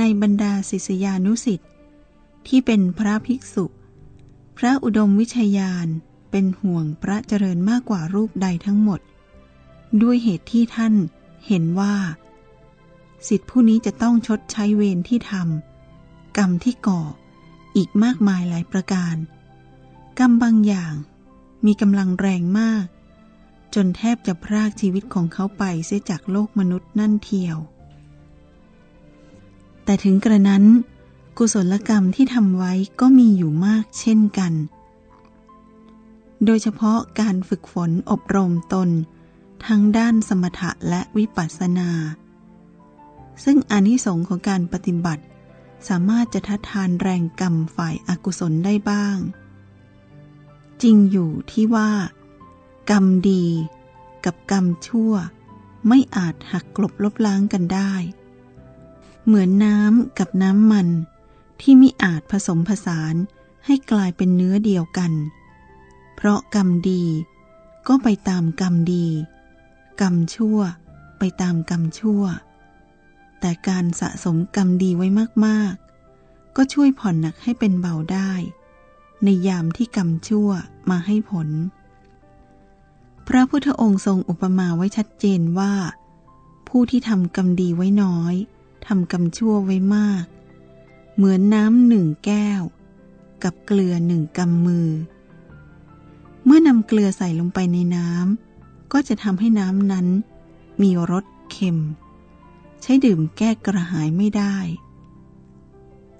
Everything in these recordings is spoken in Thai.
ในบรรดาศิษยานุสิทธิ์ที่เป็นพระภิกษุ พระอุดมวิชยานเป็นห่วงพระเจริญมากกว่ารูปใดทั้งหมด ด้วยเหตุที่ท่านเห็นว่า สิทธิผู้นี้จะต้องชดใช้เวรที่ทำกรรมที่ก่ออีกมากมายหลายประการ กรรมบางอย่างมีกำลังแรงมาก จนแทบจะพรากชีวิตของเขาไปเสียจากโลกมนุษย์นั่นเทียว แต่ถึงกระนั้น กุศลกรรมที่ทำไว้ก็มีอยู่มากเช่นกัน โดยเฉพาะการฝึกฝนอบรมตน ทั้งด้านสมถะและวิปัสสนา ซึ่งอนิสงค์ของการปฏิบัติ สามารถจะทัดทานแรงกรรมฝ่ายอากุศลได้บ้าง จริงอยู่ที่ว่า กรรมดีกับกรรมชั่ว ไม่อาจหักกลบลบล้างกันได้ เหมือนน้ำกับน้ำมัน ที่มิอาจผสมผสานให้กลายเป็นเนื้อเดียวกัน เพราะกรรมดีก็ไปตามกรรมดี กรรมชั่วไปตามกรรมชั่ว แต่การสะสมกรรมดีไว้มากๆ ก็ช่วยผ่อนหนักให้เป็นเบาได้ ในยามที่กรรมชั่วมาให้ผล พระพุทธองค์ทรงอุปมาไว้ชัดเจนว่า ผู้ที่ทำกรรมดีไว้น้อย ทำกรรมชั่วไว้มาก เหมือนน้ำหนึ่งแก้ว กับเกลือหนึ่งกำมือ เมื่อนำเกลือใส่ลงไปในน้ำก็จะทำให้น้ำนั้น มีรสเค็ม ใช้ดื่มแก้กระหายไม่ได้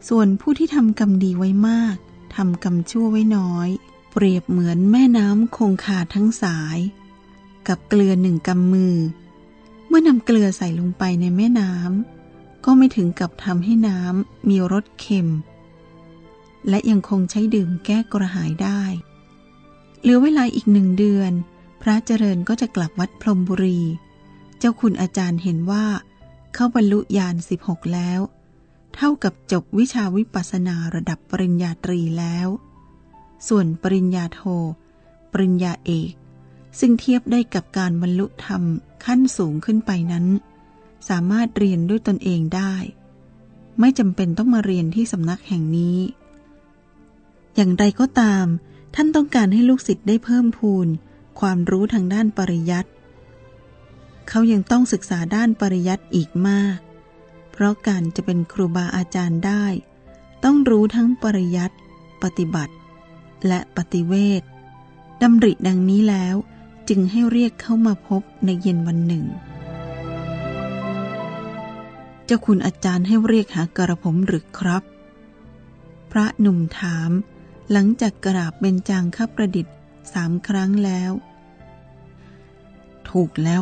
ส่วนผู้ที่ทำกรรมดีไว้มากทำกรรมชั่วไว้น้อย เปรียบเหมือนแม่น้ำคงคาทั้งสาย กับเกลือหนึ่งกำมือ เมื่อนำเกลือใส่ลงไปในแม่น้ำ ก็ไม่ถึงกับทำให้น้ำมีรสเค็ม และยังคงใช้ดื่มแก้กระหายได้ เหลือเวลาอีกหนึ่งเดือน พระเจริญก็จะกลับวัดพรมบุรี เจ้าคุณอาจารย์เห็นว่า เข้าบรรลุญาณ16แล้ว เท่ากับจบวิชาวิปัสสนาระดับปริญญาตรีแล้ว ส่วนปริญญาโท ปริญญาเอก ซึ่งเทียบได้กับการบรรลุธรรมขั้นสูงขึ้นไปนั้น สามารถเรียนด้วยตนเองได้ ไม่จำเป็นต้องมาเรียนที่สำนักแห่งนี้ อย่างไรก็ตาม ท่านต้องการให้ลูกศิษย์ได้เพิ่มพูน ความรู้ทางด้านปริยัติเขายังต้องศึกษาด้านปริยัติอีกมาก เพราะการจะเป็นครูบาอาจารย์ได้ ต้องรู้ทั้งปริยัติปฏิบัติ และปฏิเวทดำริดังนี้แล้วจึงให้เรียกเข้ามาพบในเย็นวันหนึ่ง จ้าคุณอาจารย์ให้เรียกหากระผมหรือครับ พระหนุ่มถาม หลังจากกราบเบญจางข้าประดิษฐ์สามครั้งแล้ว ถูกแล้ว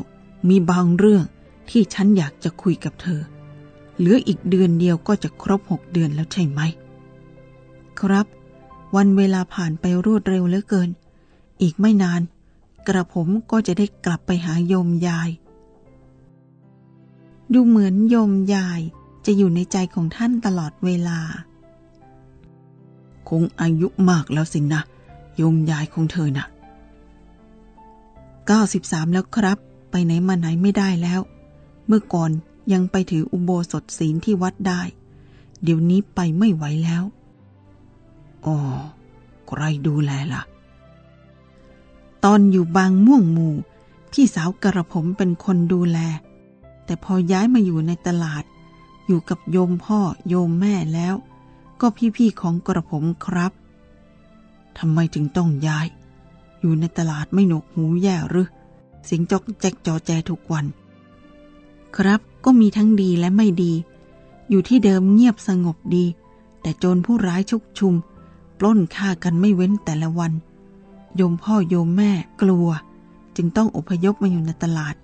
มีบางเรื่องที่ฉันอยากจะคุยกับเธอ เหลืออีกเดือนเดียวก็จะครบหกเดือนแล้วใช่ไหม ครับ วันเวลาผ่านไปรวดเร็วเหลือเกิน อีกไม่นาน กระผมก็จะได้กลับไปหาโยมยาย ดูเหมือนโยมยายจะอยู่ในใจของท่านตลอดเวลา คงอายุมากแล้วสินะโยมยายของเธอนะ่ะ93 แล้วครับ ไปไหนมาไหนไม่ได้แล้ว เมื่อก่อนยังไปถืออุโบสถศีลที่วัดได้ เดี๋ยวนี้ไปไม่ไหวแล้วอ๋อใครดูแลละ่ะ ตอนอยู่บางม่วงหมู่ พี่สาวกระผมเป็นคนดูแล แต่พอย้ายมาอยู่ในตลาด อยู่กับโยมพ่อโยมแม่แล้ว ก็พี่ๆของกระผมครับทำไมถึงต้องย้าย อยู่ในตลาดไม่หนกหูแย่หรือเสียงจอกแจกจอแจทุกวัน ครับก็มีทั้งดีและไม่ดี อยู่ที่เดิมเงียบสงบดี แต่โจรผู้ร้ายชุกชุม ปล้นฆ่ากันไม่เว้นแต่ละวัน โยมพ่อโยมแม่กลัว จึงต้องอพยพมาอยู่ในตลาด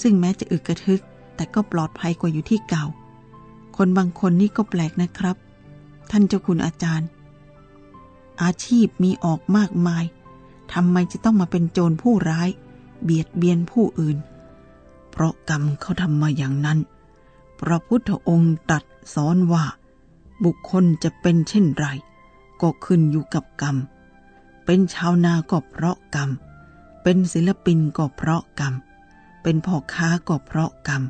ซึ่งแม้จะอึกกระทึก แต่ก็ปลอดภัยกว่าอยู่ที่เก่า คนบางคนนี่ก็แปลกนะครับ ท่านเจ้าคุณอาจารย์ อาชีพมีออกมากมายทำไมจะต้องมาเป็นโจรผู้ร้าย เบียดเบียนผู้อื่น เพราะกรรมเขาทำมาอย่างนั้น พระพุทธองค์ตรัสสอนว่า บุคคลจะเป็นเช่นไร ก็ขึ้นอยู่กับกรรม เป็นชาวนาก็เพราะกรรม เป็นศิลปินก็เพราะกรรม เป็นพ่อค้าก็เพราะกรรม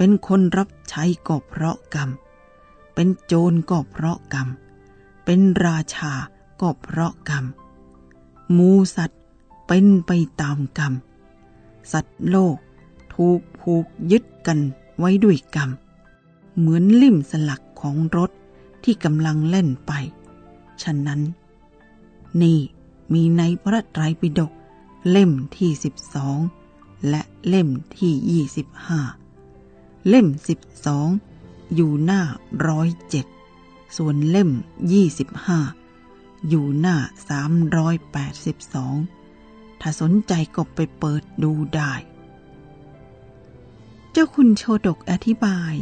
เป็นคนรับใช้ก็เพราะกรรม เป็นโจรก็เพราะกรรม เป็นราชาก็เพราะกรรม มูสัตว์เป็นไปตามกรรม สัตว์โลกถูกผูกยึดกันไว้ด้วยกรรม เหมือนลิ่มสลักของรถที่กำลังเล่นไป ฉะนั้น นี่มีในพระไตรปิฎกเล่มที่สิบสองและเล่มที่ยี่สิบห้า เล่มสิบสองอยู่หน้าร้อยเจ็ดส่วนเล่มยี่สิบห้าอยู่หน้าสามร้อยแปดสิบสองถ้าสนใจก็ไปเปิดดูได้ เจ้าคุณโชดกอธิบาย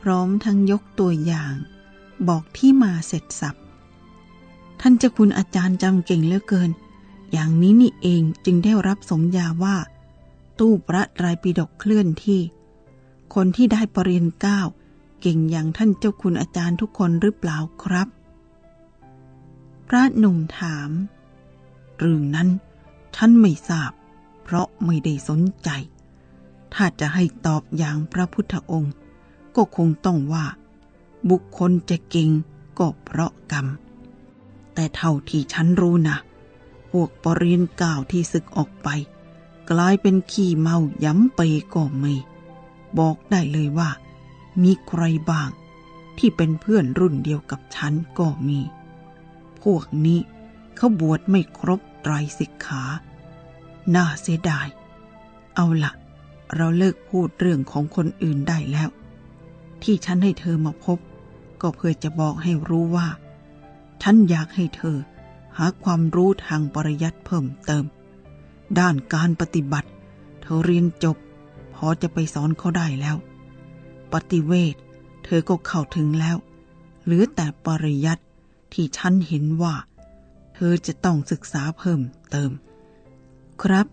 พร้อมทั้งยกตัวอย่าง บอกที่มาเสร็จสับท่านเจ้าคุณอาจารย์จำเก่งเหลือเกิน อย่างนี้นี่เองจึงได้รับสมญาว่า ตู้พระไตรปิฎกเคลื่อนที่ คนที่ได้ปรริญญาเก้าเก่งอย่างท่านเจ้าคุณอาจารย์ทุกคนหรือเปล่าครับ พระหนุ่มถาม เรื่องนั้นฉันไม่ทราบ เพราะไม่ได้สนใจ ถ้าจะให้ตอบอย่างพระพุทธองค์ ก็คงต้องว่า บุคคลจะเก่งก็เพราะกรรม แต่เท่าที่ฉันรู้นะพวกปรริญญาเก้าที่ศึกออกไป กลายเป็นขี้เมาย้ำไปก็ไม่ บอกได้เลยว่า มีใครบ้าง ที่เป็นเพื่อนรุ่นเดียวกับฉันก็มี พวกนี้เขาบวชไม่ครบไตรสิกขา น่าเสียดาย เอาละเราเลิกพูดเรื่องของคนอื่นได้แล้ว ที่ฉันให้เธอมาพบ ก็เพื่อจะบอกให้รู้ว่า ฉันอยากให้เธอ หาความรู้ทางปริยัติเพิ่มเติม ด้านการปฏิบัติ เธอเรียนจบ อจะไปสอนเขาได้แล้ว ปฏิเวทเธอก็เข้าถึงแล้วหลือแต่ปริยัติที่ฉันเห็นว่า เธอจะต้องศึกษาเพิ่มเติม ครับ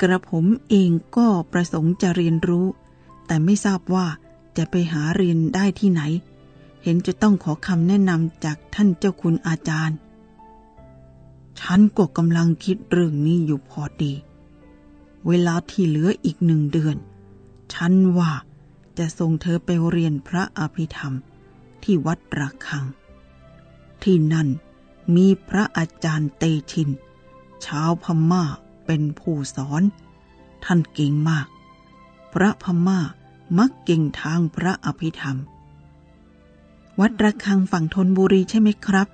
กระผมเองก็ประสงค์จะเรียนรู้ แต่ไม่ทราบว่าจะไปหาเรียนได้ที่ไหน เห็นจะต้องขอคำแนะนำจากท่านเจ้าคุณอาจารย์ ฉันก็กำลังคิดเรื่องนี้อยู่พอดี เวลาที่เหลืออีกหนึ่งเดือน ฉันว่าจะส่งเธอไปเรียนพระอภิธรรมที่วัดระฆัง ที่นั่นมีพระอาจารย์เตชิน ชาวพม่าเป็นผู้สอน ท่านเก่งมาก พระพม่ามักเก่งทางพระอภิธรรม วัดระฆังฝั่งธนบุรีใช่ไหมครับ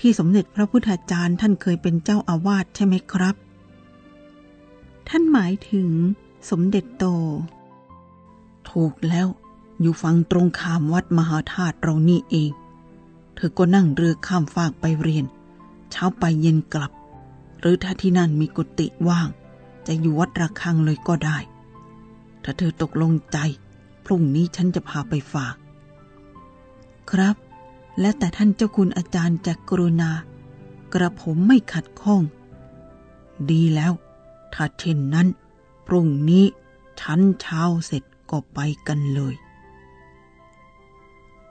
ที่สมเด็จพระพุทธาจารย์ท่านเคยเป็นเจ้าอาวาสใช่ไหมครับ ท่านหมายถึงสมเด็จโต ถูกแล้ว อยู่ฝั่งตรงข้ามวัดมหาธาตุเรานี่เอง เธอก็นั่งเรือข้ามฟากไปเรียน เช้าไปเย็นกลับ หรือถ้าที่นั่นมีกุฏิว่าง จะอยู่วัดระฆังเลยก็ได้ ถ้าเธอตกลงใจ พรุ่งนี้ฉันจะพาไปฝาก ครับ และแต่ท่านเจ้าคุณอาจารย์จะกรุณา กระผมไม่ขัดข้อง ดีแล้ว ถ้าเช่นนั้น พรุ่งนี้ฉันเช้าเสร็จ ก็ไปกันเลย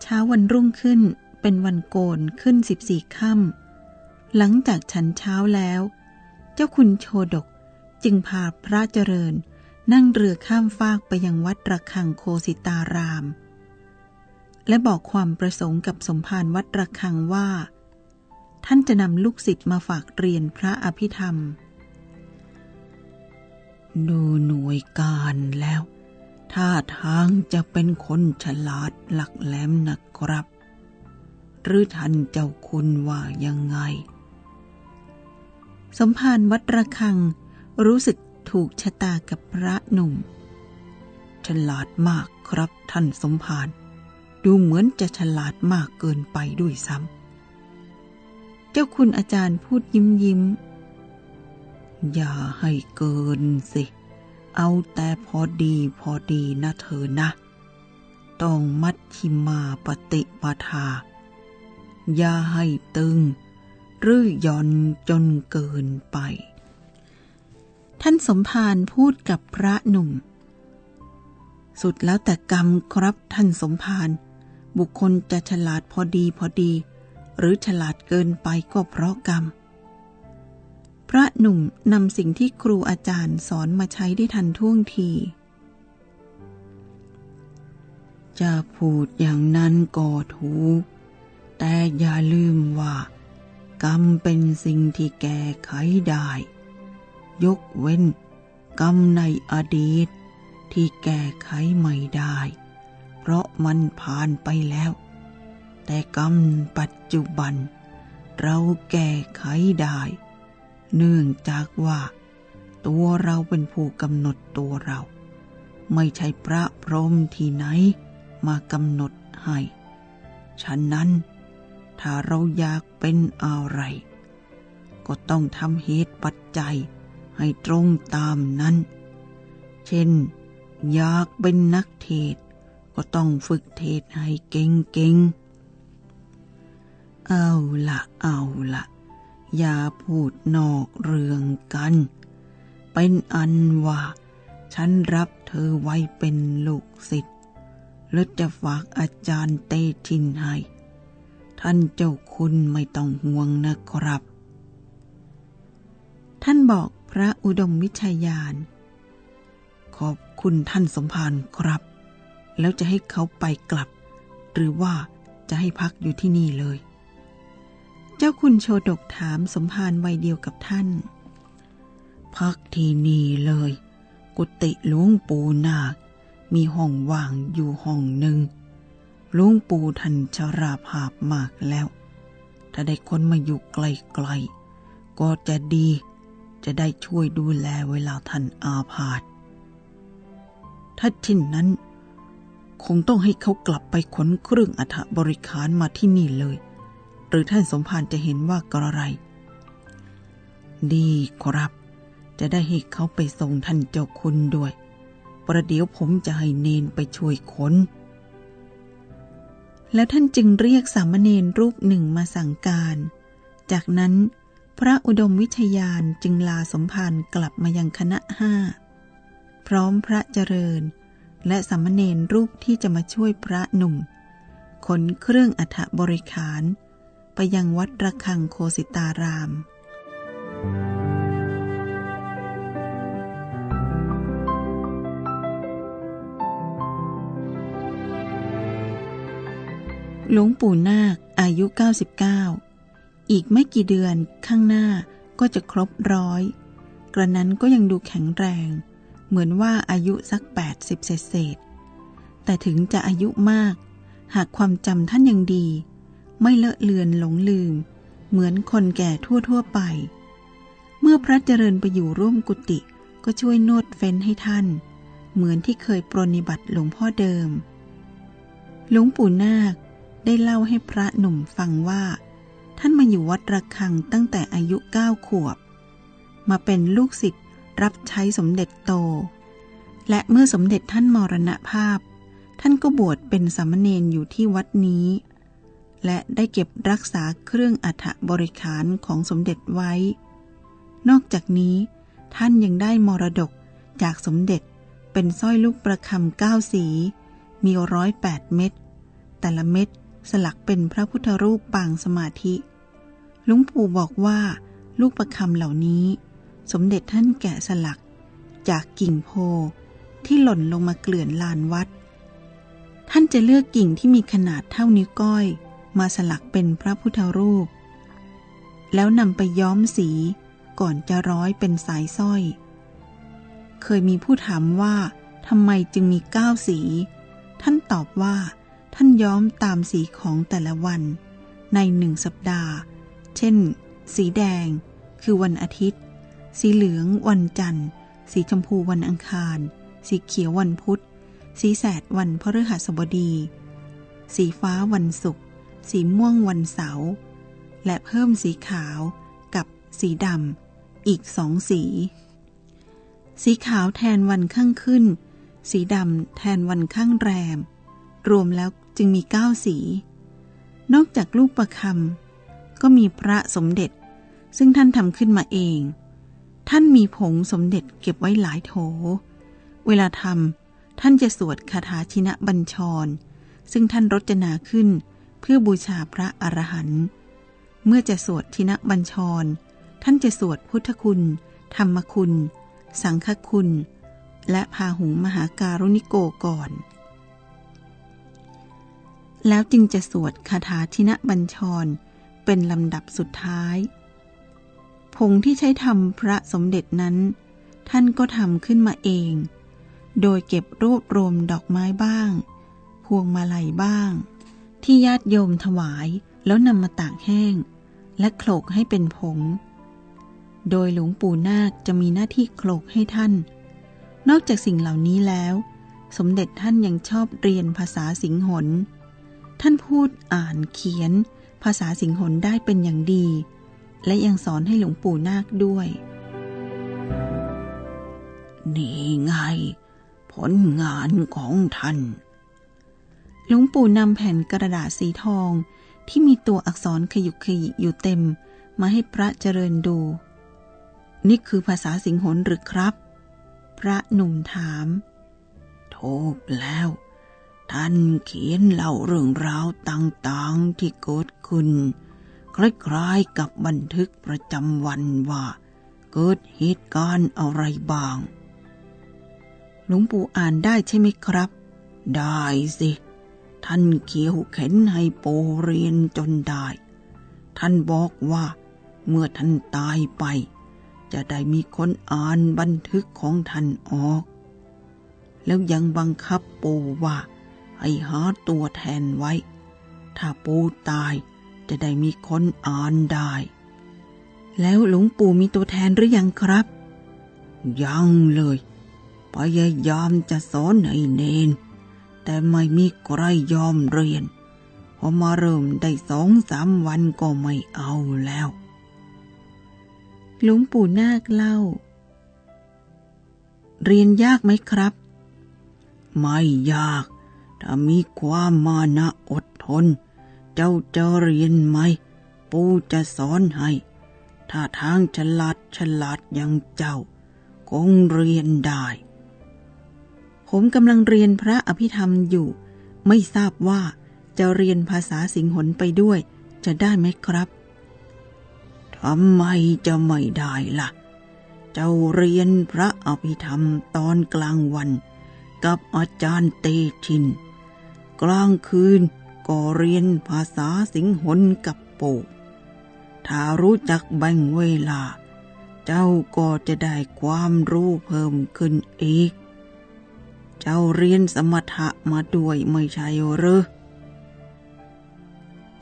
เช้าวันรุ่งขึ้นเป็นวันโกนขึ้นสิบสี่ค่ำหลังจากฉันเช้าแล้ว เจ้าคุณโชดกจึงพาพระเจริญนั่งเรือข้ามฟากไปยังวัดระฆังโคสิตาราม และบอกความประสงค์กับสมภารวัดระฆังว่า ท่านจะนำลูกศิษย์มาฝากเรียนพระอภิธรรม ดูหน่วยการแล้ว ท่าทางจะเป็นคนฉลาดหลักแหลมนะครับ หรือท่านเจ้าคุณว่ายังไง สมภารวัดระฆังรู้สึกถูกชะตากับพระหนุ่ม ฉลาดมากครับท่านสมภารดูเหมือนจะฉลาดมากเกินไปด้วยซ้ำ เจ้าคุณอาจารย์พูดยิ้มยิ้ม อย่าให้เกินสิ เอาแต่พอดีพอดีนะเธอนะ ต้องมัดชิมาปฏิปทา อย่าให้ตึง หรือย่อนจนเกินไป ท่านสมภารพูดกับพระหนุ่ม สุดแล้วแต่กรรมครับท่านสมภารบุคคลจะฉลาดพอดีพอดี หรือฉลาดเกินไปก็เพราะกรรม ระหนุ่มนำสิ่งที่ครูอาจารย์สอนมาใช้ได้ทันท่วงทีจะพูดอย่างนั้นก็ถูก แต่อย่าลืมว่า กรรมเป็นสิ่งที่แก้ไขได้ ยกเว้น กรรมในอดีต ที่แก้ไขไม่ได้ เพราะมันผ่านไปแล้ว แต่กรรมปัจจุบัน เราแก้ไขได้ เนื่องจากว่า ตัวเราเป็นผู้กำหนดตัวเรา ไม่ใช่พระพรหมที่ไหนมากำหนดให้ฉะนั้น ถ้าเราอยากเป็นอะไร ก็ต้องทำเหตุปัจจัยให้ตรงตามนั้น เช่น อยากเป็นนักเทศก็ต้องฝึกเทศให้เก่งๆ เอาละเอาละ อย่าพูดนอกเรื่องกัน เป็นอันว่า ฉันรับเธอไว้เป็นลูกศิษย์และจะฝากอาจารย์เตชินให้ ท่านเจ้าคุณไม่ต้องห่วงนะครับ ท่านบอกพระอุดมวิชยาน ขอบคุณท่านสมภารครับ แล้วจะให้เขาไปกลับ หรือว่าจะให้พักอยู่ที่นี่เลย จ้าคุณโชดกถามสมภารวัยเดียวกับท่าน พักที่นี่เลย กุฏิหลวงปู่นาค มีห้องว่างอยู่ห้องหนึ่งหลวงปู่ท่านชราภาพมากแล้ว ถ้าได้คนมาอยู่ไกลๆ ก็จะดี จะได้ช่วยดูแลเวลาท่านอาพาธถ้าเช่นนั้น คงต้องให้เขากลับไปขนเครื่องอัฐบริคารมาที่นี่เลย หรือท่านสมภารจะเห็นว่ากระไร ดีครับ จะได้ให้เขาไปส่งท่านเจ้าคุณด้วย ประเดี๋ยวผมจะให้เนนไปช่วยขนแล้วท่านจึงเรียกสามเณรรูปหนึ่งมาสั่งการ จากนั้นพระอุดมวิชยานจึงลาสมภารกลับมายังคณะห้า พร้อมพระเจริญ และสามเณรรูปที่จะมาช่วยพระหนุ่ม ขนเครื่องอัฐบริขาร ไปยังวัดระฆังโคสิตาราม หลวงปู่นาคอายุ 99 อีกไม่กี่เดือนข้างหน้าก็จะครบร้อย กระนั้นก็ยังดูแข็งแรง เหมือนว่าอายุสัก 80 เศษ แต่ถึงจะอายุมาก หากความจำท่านยังดี ไม่เลอะเลือนหลงลืม เหมือนคนแก่ทั่วๆไป เมื่อพระเจริญไปอยู่ร่วมกุฏิก็ช่วยนวดเฟ้นให้ท่าน เหมือนที่เคยปรนนิบัติหลวงพ่อเดิม หลวงปู่นาคได้เล่าให้พระหนุ่มฟังว่า ท่านมาอยู่วัดระฆังตั้งแต่อายุเก้าขวบ มาเป็นลูกศิษย์รับใช้สมเด็จโต และเมื่อสมเด็จท่านมรณภาพ ท่านก็บวชเป็นสามเณรอยู่ที่วัดนี้ และได้เก็บรักษาเครื่องอัฐบริขารของสมเด็จไว้ นอกจากนี้ท่านยังได้มรดกจากสมเด็จเป็นสร้อยลูกประคำเก้าสี มีร้อยแปดเม็ด แต่ละเม็ดสลักเป็นพระพุทธรูปปางสมาธิลวงปู่บอกว่า ลูกประคำเหล่านี้ สมเด็จท่านแกะสลัก จากกิ่งโพที่หล่นลงมาเกลื่อนลานวัด ท่านจะเลือกกิ่งที่มีขนาดเท่านิ้วก้อย มาสลักเป็นพระพุทธรูป แล้วนำไปย้อมสีก่อนจะร้อยเป็นสายสร้อย เคยมีผู้ถามว่าทำไมจึงมีเก้าสี ท่านตอบว่าท่านย้อมตามสีของแต่ละวัน ในหนึ่งสัปดาห์ เช่น สีแดง คือวันอาทิตย์ สีเหลืองวันจันทร์ สีชมพูวันอังคาร สีเขียววันพุธ สีแสดวันพฤหัสบดี สีฟ้าวันศุกร์ สีม่วงวันเสาร์และเพิ่มสีขาวกับสีดำอีกสองสี สีขาวแทนวันข้างขึ้น สีดำแทนวันข้างแรม รวมแล้วจึงมีเก้าสี นอกจากลูกประคำก็มีพระสมเด็จ ซึ่งท่านทำขึ้นมาเอง ท่านมีผงสมเด็จเก็บไว้หลายโถ เวลาทำท่านจะสวดคาถาชินะบัญชร ซึ่งท่านรจนาขึ้น เพื่อบูชาพระอรหันต์เมื่อจะสวดชินบัญชร ท่านจะสวดพุทธคุณ ธรรมคุณ สังฆคุณ และพาหุงมหาการุณิโกก่อน แล้วจึงจะสวดคาถาชินบัญชร เป็นลำดับสุดท้าย ผงที่ใช้ทำพระสมเด็จนั้น ท่านก็ทำขึ้นมาเอง โดยเก็บรวบรวมดอกไม้บ้าง พวงมาลัยบ้าง ที่ญาติโยมถวายแล้วนำมาตากแห้ง และโขลกให้เป็นผง โดยหลวงปู่นาคจะมีหน้าที่โขลกให้ท่าน นอกจากสิ่งเหล่านี้แล้ว สมเด็จท่านยังชอบเรียนภาษาสิงหน ท่านพูดอ่านเขียน ภาษาสิงหนได้เป็นอย่างดี และยังสอนให้หลวงปู่นาคด้วย นี่ไง ผลงานของท่าน หลวงปู่นำแผ่นกระดาษสีทอง ที่มีตัวอักษรขยุกขยิอยู่เต็ม มาให้พระเจริญดู นี่คือภาษาสิงหนหรือครับ พระหนุ่มถามถูกแล้ว ท่านเขียนเล่าเรื่องราวต่างๆที่เกิดขึ้นคล้ายๆกับบันทึกประจำวันว่าเกิดเหตุการณ์อะไรบ้าง หลวงปู่อ่านได้ใช่ไหมครับ ได้สิ ท่านเขียวเข็นให้โปเรียนจนได้ ท่านบอกว่าเมื่อท่านตายไป จะได้มีคนอ่านบันทึกของท่านออก แล้วยังบังคับปูว่า ให้หาตัวแทนไว้ ถ้าปูตายจะได้มีคนอ่านได้ แล้วหลวงปู่มีตัวแทนหรือยังครับ ยังเลยพยายามจะสอนให้เนน แต่ไม่มีใครยอมเรียนพอมาเริ่มได้สองสามวันก็ไม่เอาแล้ว หลวงปู่นาคเล่า เรียนยากไหมครับ ไม่ยาก ถ้ามีความมานะอดทน เจ้าจะเรียนไหม ปู่จะสอนให้ ถ้าทางฉลาดฉลาดอย่างเจ้า คงเรียนได้ ผมกำลังเรียนพระอภิธรรมอยู่ ไม่ทราบว่าจะเรียนภาษาสิงหนไปด้วย จะได้ไหมครับทำไมจะไม่ได้ละ่ะ เจ้าเรียนพระอภิธรรมตอนกลางวัน กับอาจารย์เตชิน กลางคืนก็เรียนภาษาสิงหนกับปู่ถ้ารู้จักแบ่งเวลา เจ้าก็จะได้ความรู้เพิ่มขึ้นอีก เจ้าเรียนสมถะมาด้วยไม่ใช่หรือ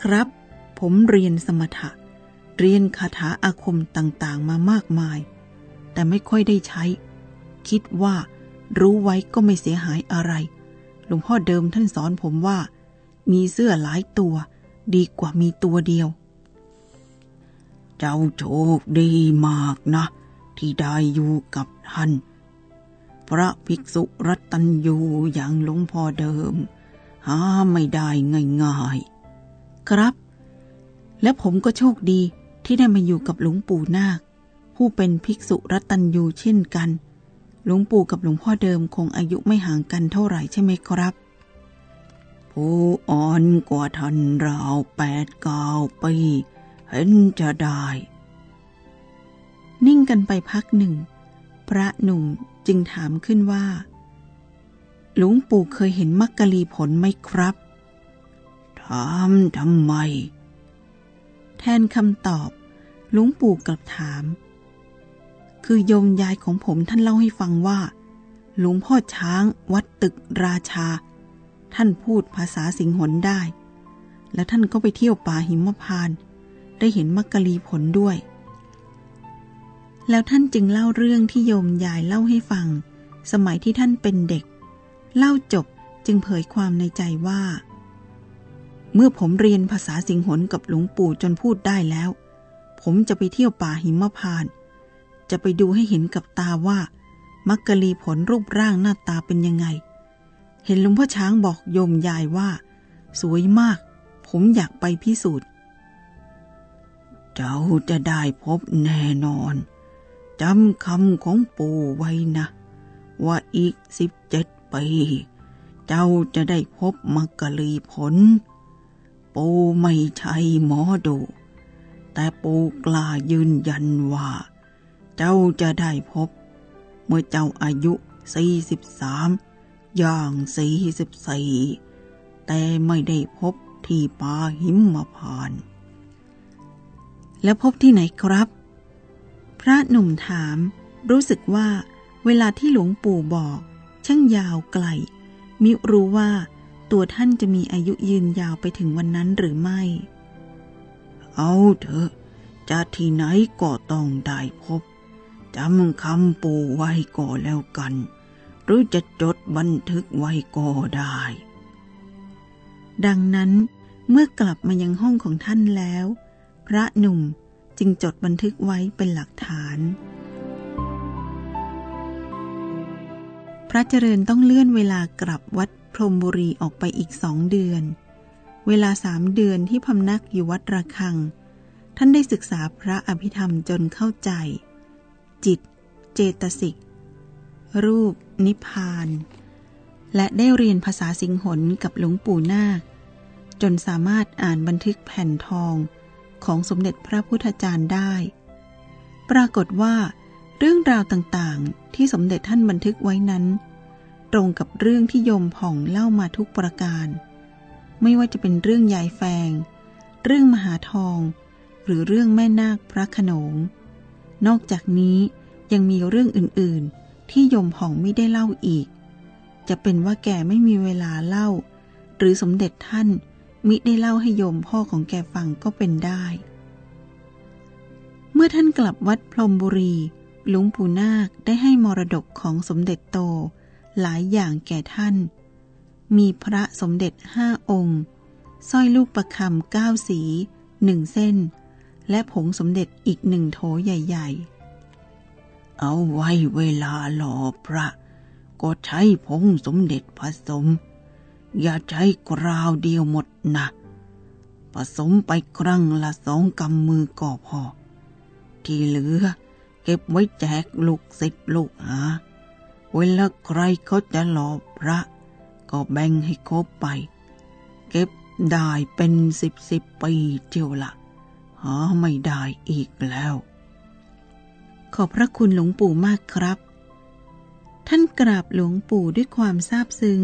ครับ ผมเรียนสมถะ เรียนคาถาอาคมต่างๆ มามากมาย แต่ไม่ค่อยได้ใช้ คิดว่ารู้ไว้ก็ไม่เสียหายอะไร หลวงพ่อเดิมท่านสอนผมว่า มีเสื้อหลายตัว ดีกว่ามีตัวเดียว เจ้าโชคดีมากนะ ที่ได้อยู่กับท่าน พระภิกษุรัตัญยูอย่างหลวงพ่อเดิม หาไม่ได้ง่ายๆ ครับ และผมก็โชคดีที่ได้มาอยู่กับหลวงปู่นาค ผู้เป็นภิกษุรัตัญยูเช่นกัน หลวงปู่กับหลวงพ่อเดิมคงอายุไม่ห่างกันเท่าไหร่ใช่ไหมครับผู้อ่อนกว่าท่านราวแปดเก้าปีเห็นจะได้ นิ่งกันไปพักหนึ่ง พระหนุ่ม จึงถามขึ้นว่า หลวงปู่เคยเห็นมักกะลีผลไหมครับถามทำไม แทนคำตอบหลวงปู่กลับถาม คือโยมยายของผมท่านเล่าให้ฟังว่า หลวงพ่อช้างวัดตึกราชา ท่านพูดภาษาสิงหนได้ และท่านก็ไปเที่ยวป่าหิมพาน ได้เห็นมักกะลีผลด้วย แล้วท่านจึงเล่าเรื่องที่โยมยายเล่าให้ฟัง สมัยที่ท่านเป็นเด็ก เล่าจบจึงเผยความในใจว่า เมื่อผมเรียนภาษาสิงหนกับหลวงปู่จนพูดได้แล้ว ผมจะไปเที่ยวป่าหิมพานจะไปดูให้เห็นกับตาว่า มักกะลีผลรูปร่างหน้าตาเป็นยังไง เห็นหลวงพ่อช้างบอกโยมยายว่า สวยมาก ผมอยากไปพิสูจน์ เจ้าจะได้พบแน่นอน จำคำของปู่ไว้นะ ว่าอีกสิบเจ็ดปีเจ้าจะได้พบมักกะลีผล ปู่ไม่ใช่หมอดู แต่ปู่กล้ายืนยันว่า เจ้าจะได้พบ เมื่อเจ้าอายุสี่สิบสามย่างสี่สิบสี่แต่ไม่ได้พบที่ป่าหิมมาพาน แล้วพบที่ไหนครับ พระหนุ่มถาม รู้สึกว่า เวลาที่หลวงปู่บอก ช่างยาวไกล มิรู้ว่าตัวท่านจะมีอายุยืนยาวไปถึงวันนั้นหรือไม่ เอาเถอะจะที่ไหนก็ต้องได้พบจำคำปู่ไว้ก็แล้วกัน หรือจะจดบันทึกไว้ก็ได้ ดังนั้นเมื่อกลับมายังห้องของท่านแล้ว พระหนุ่ม จึงจดบันทึกไว้เป็นหลักฐาน พระเจริญต้องเลื่อนเวลากลับวัดพรมบุรีออกไปอีกสองเดือน เวลาสามเดือนที่พำนักอยู่วัดระฆัง ท่านได้ศึกษาพระอภิธรรมจนเข้าใจ จิต เจตสิก รูป นิพพาน และได้เรียนภาษาสิงหนกับหลวงปู่นาค จนสามารถอ่านบันทึกแผ่นทอง ของสมเด็จพระพุทธจารย์ได้ ปรากฏว่า เรื่องราวต่างๆ ที่สมเด็จท่านบันทึกไว้นั้น ตรงกับเรื่องที่โยมผ่องเล่ามาทุกประการ ไม่ว่าจะเป็นเรื่องยายแฟง เรื่องมหาทอง หรือเรื่องแม่นาคพระขนง นอกจากนี้ยังมีเรื่องอื่นๆ ที่โยมผ่องไม่ได้เล่าอีก จะเป็นว่าแกไม่มีเวลาเล่า หรือสมเด็จท่าน มิได้เล่าให้โยมพ่อของแกฟังก็เป็นได้ เมื่อท่านกลับวัดพรมบุรี หลวงปู่นาคได้ให้มรดกของสมเด็จโตหลายอย่างแก่ท่าน มีพระสมเด็จห้าองค์สร้อยลูกประคำเก้าสีหนึ่งเส้น และผงสมเด็จอีกหนึ่งโถใหญ่ ๆ เอาไว้เวลาหล่อพระ ก็ใช้ผงสมเด็จผสม อย่าใช้กราวเดียวหมดนะผสมไปครั้งละสองกำมือก็พอ ที่เหลือเก็บไว้แจกลูกศิษย์ลูกหา เวลาใครเขาจะหล่อพระ ก็แบ่งให้ครบไป เก็บได้เป็นสิบสิบปีเจียวละหาไม่ได้อีกแล้ว ขอบพระคุณหลวงปู่มากครับ ท่านกราบหลวงปู่ด้วยความซาบซึ้ง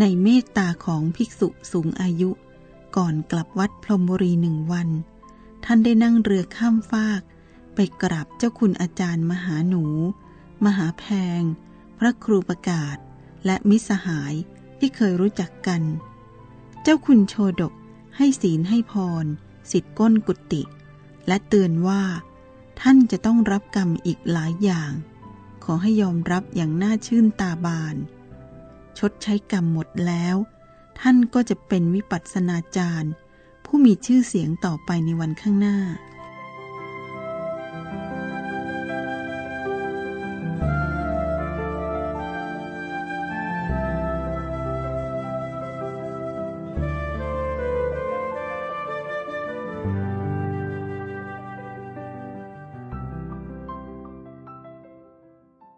ในเมตตาของภิกษุสูงอายุ ก่อนกลับวัดพรมบุรีหนึ่งวัน ท่านได้นั่งเรือข้ามฟาก ไปกราบเจ้าคุณอาจารย์มหาหนู มหาแพง พระครูประกาศ และมิสหายที่เคยรู้จักกัน เจ้าคุณโชดกให้ศีลให้พร สิทธิ์ก้นกุติ และเตือนว่า ท่านจะต้องรับกรรมอีกหลายอย่าง ขอให้ยอมรับอย่างน่าชื่นตาบาน ชดใช้กรรมหมดแล้ว ท่านก็จะเป็นวิปัสสนาจารย์ ผู้มีชื่อเสียงต่อไปในวันข้างหน้า